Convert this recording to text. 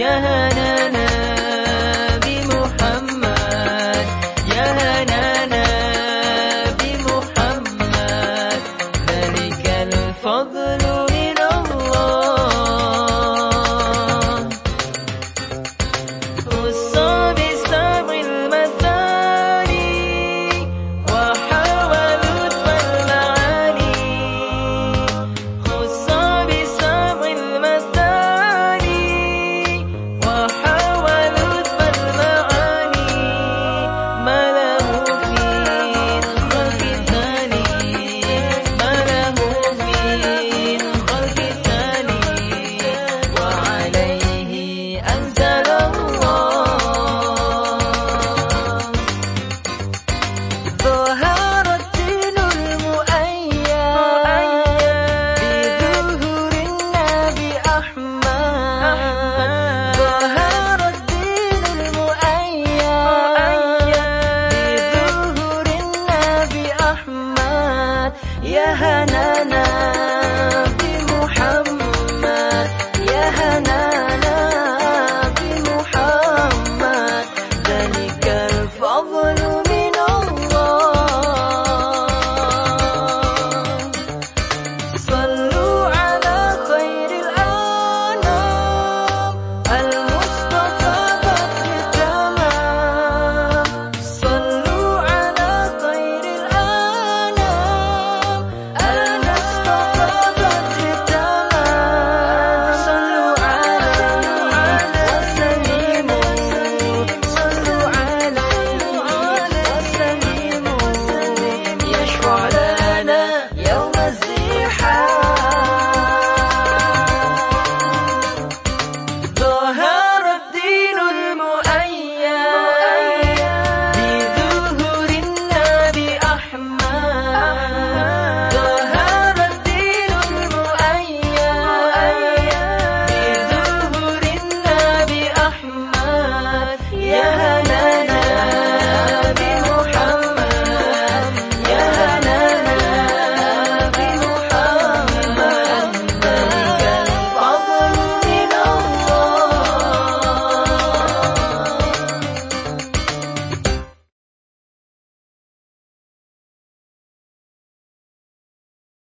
يا هنانا بمحمد يا هنانا بمحمد ذلك الفضل هنانا بمحمد.